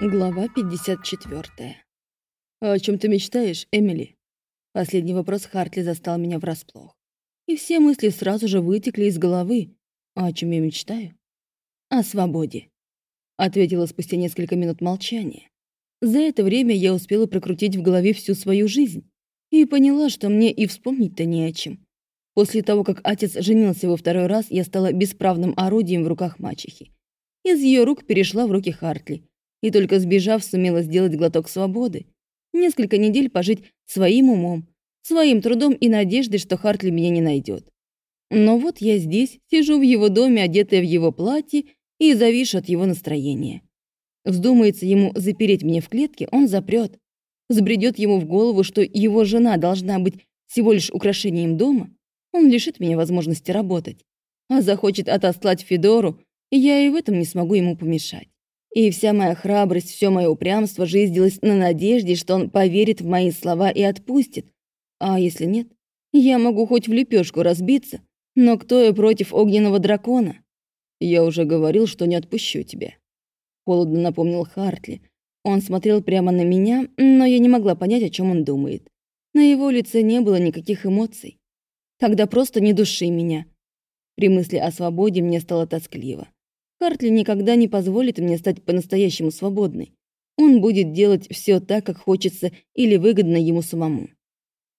Глава 54. «О чем ты мечтаешь, Эмили?» Последний вопрос Хартли застал меня врасплох. И все мысли сразу же вытекли из головы. А о чем я мечтаю? О свободе. Ответила спустя несколько минут молчания. За это время я успела прокрутить в голове всю свою жизнь и поняла, что мне и вспомнить-то не о чем. После того, как отец женился во второй раз, я стала бесправным орудием в руках мачехи. Из ее рук перешла в руки Хартли, и только сбежав, сумела сделать глоток свободы. Несколько недель пожить своим умом, своим трудом и надеждой, что Хартли меня не найдет. Но вот я здесь, сижу в его доме, одетая в его платье, и завишу от его настроения. Вздумается ему запереть меня в клетке, он запрет. Забредет ему в голову, что его жена должна быть всего лишь украшением дома, он лишит меня возможности работать. А захочет отослать Федору, я и в этом не смогу ему помешать. И вся моя храбрость, все мое упрямство жизнилось на надежде, что он поверит в мои слова и отпустит. А если нет, я могу хоть в лепешку разбиться, но кто я против огненного дракона? Я уже говорил, что не отпущу тебя. Холодно напомнил Хартли. Он смотрел прямо на меня, но я не могла понять, о чем он думает. На его лице не было никаких эмоций. Тогда просто не души меня. При мысли о свободе мне стало тоскливо. Хартли никогда не позволит мне стать по-настоящему свободной. Он будет делать все так, как хочется или выгодно ему самому.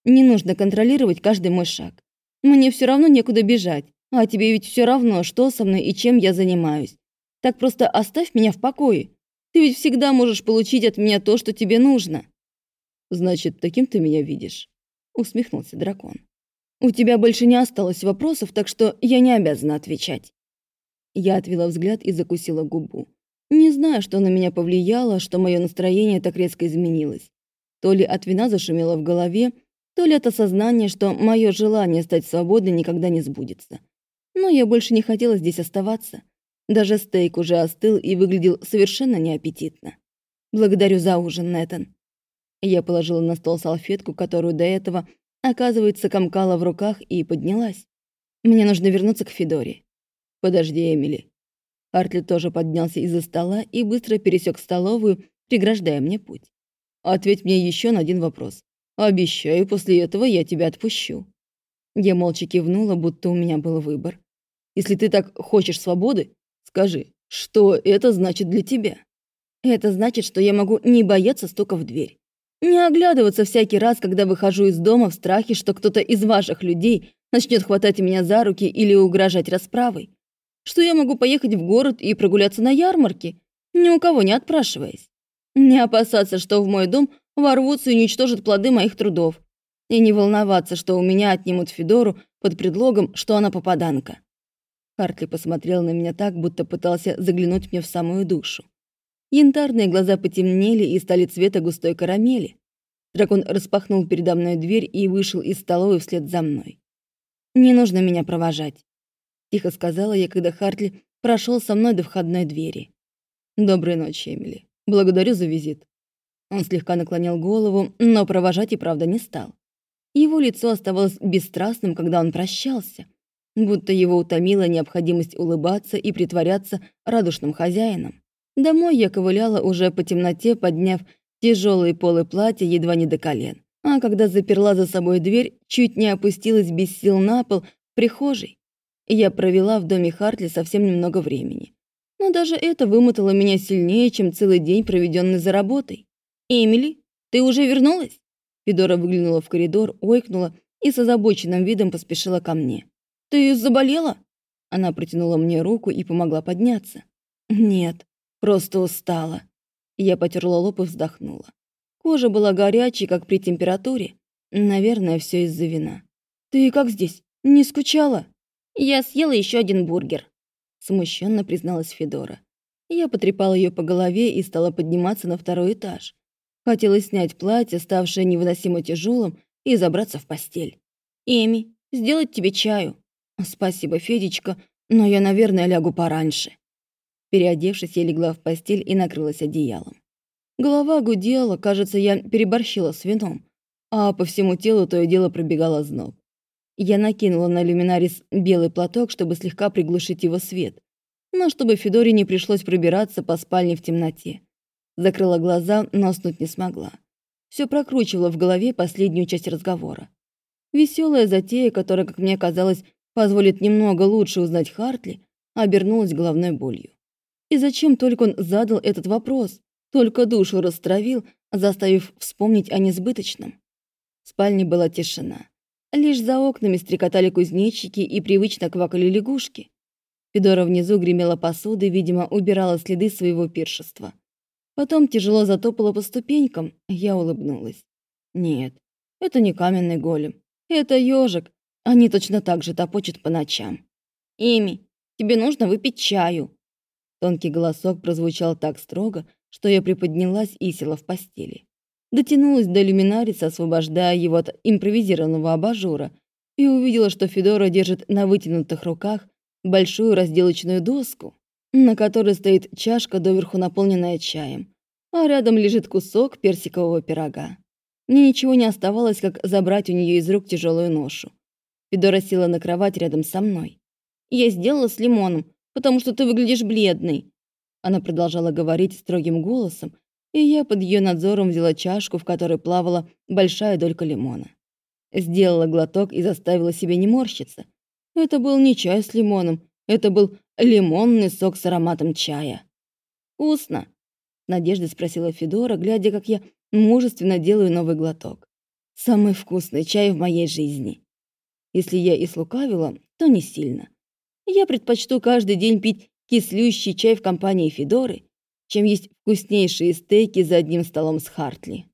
Не нужно контролировать каждый мой шаг. Мне все равно некуда бежать, а тебе ведь все равно, что со мной и чем я занимаюсь. Так просто оставь меня в покое. Ты ведь всегда можешь получить от меня то, что тебе нужно. Значит, таким ты меня видишь, усмехнулся дракон. У тебя больше не осталось вопросов, так что я не обязана отвечать. Я отвела взгляд и закусила губу. Не знаю, что на меня повлияло, что мое настроение так резко изменилось. То ли от вина зашумело в голове, то ли от осознания, что мое желание стать свободной никогда не сбудется. Но я больше не хотела здесь оставаться. Даже стейк уже остыл и выглядел совершенно неаппетитно. «Благодарю за ужин, Нэтан». Я положила на стол салфетку, которую до этого, оказывается, комкала в руках и поднялась. Мне нужно вернуться к Федоре. «Подожди, Эмили». Артли тоже поднялся из-за стола и быстро пересек столовую, преграждая мне путь. «Ответь мне еще на один вопрос. Обещаю, после этого я тебя отпущу». Я молча кивнула, будто у меня был выбор. «Если ты так хочешь свободы, скажи, что это значит для тебя?» «Это значит, что я могу не бояться стука в дверь. Не оглядываться всякий раз, когда выхожу из дома в страхе, что кто-то из ваших людей начнет хватать меня за руки или угрожать расправой что я могу поехать в город и прогуляться на ярмарке, ни у кого не отпрашиваясь. Не опасаться, что в мой дом ворвутся и уничтожат плоды моих трудов. И не волноваться, что у меня отнимут Федору под предлогом, что она попаданка. Хартли посмотрел на меня так, будто пытался заглянуть мне в самую душу. Янтарные глаза потемнели и стали цвета густой карамели. Дракон распахнул передо мной дверь и вышел из столовой вслед за мной. «Не нужно меня провожать. Тихо сказала я, когда Хартли прошел со мной до входной двери. «Доброй ночи, Эмили. Благодарю за визит». Он слегка наклонил голову, но провожать и правда не стал. Его лицо оставалось бесстрастным, когда он прощался, будто его утомила необходимость улыбаться и притворяться радушным хозяином. Домой я ковыляла уже по темноте, подняв тяжелые полы платья едва не до колен. А когда заперла за собой дверь, чуть не опустилась без сил на пол в прихожей. Я провела в доме Хартли совсем немного времени. Но даже это вымотало меня сильнее, чем целый день, проведенный за работой. «Эмили, ты уже вернулась?» Федора выглянула в коридор, ойкнула и с озабоченным видом поспешила ко мне. «Ты заболела?» Она протянула мне руку и помогла подняться. «Нет, просто устала». Я потерла лоб и вздохнула. Кожа была горячей, как при температуре. Наверное, все из-за вина. «Ты как здесь? Не скучала?» «Я съела еще один бургер», — смущенно призналась Федора. Я потрепала ее по голове и стала подниматься на второй этаж. Хотела снять платье, ставшее невыносимо тяжелым, и забраться в постель. «Эми, сделать тебе чаю?» «Спасибо, Федечка, но я, наверное, лягу пораньше». Переодевшись, я легла в постель и накрылась одеялом. Голова гудела, кажется, я переборщила с вином, а по всему телу то и дело пробегала зноб. Я накинула на люминарис белый платок, чтобы слегка приглушить его свет, но чтобы Федоре не пришлось пробираться по спальне в темноте. Закрыла глаза, но уснуть не смогла. Все прокручивала в голове последнюю часть разговора. Веселая затея, которая, как мне казалось, позволит немного лучше узнать Хартли, обернулась головной болью. И зачем только он задал этот вопрос? Только душу растравил, заставив вспомнить о несбыточном. В спальне была тишина. Лишь за окнами стрекотали кузнечики и привычно квакали лягушки. Федора внизу гремела посудой, видимо, убирала следы своего пиршества. Потом тяжело затопала по ступенькам, я улыбнулась. Нет, это не каменный голем. Это ежик. Они точно так же топочут по ночам. «Эми, тебе нужно выпить чаю». Тонкий голосок прозвучал так строго, что я приподнялась и села в постели. Дотянулась до люминариса, освобождая его от импровизированного абажура, и увидела, что Федора держит на вытянутых руках большую разделочную доску, на которой стоит чашка, доверху наполненная чаем, а рядом лежит кусок персикового пирога. Мне ничего не оставалось, как забрать у нее из рук тяжелую ношу. Федора села на кровать рядом со мной. «Я сделала с лимоном, потому что ты выглядишь бледной». Она продолжала говорить строгим голосом, и я под ее надзором взяла чашку, в которой плавала большая долька лимона. Сделала глоток и заставила себя не морщиться. Это был не чай с лимоном, это был лимонный сок с ароматом чая. «Вкусно?» — надеждой спросила Федора, глядя, как я мужественно делаю новый глоток. «Самый вкусный чай в моей жизни». Если я и слукавила, то не сильно. Я предпочту каждый день пить кислющий чай в компании Федоры, чем есть вкуснейшие стейки за одним столом с Хартли.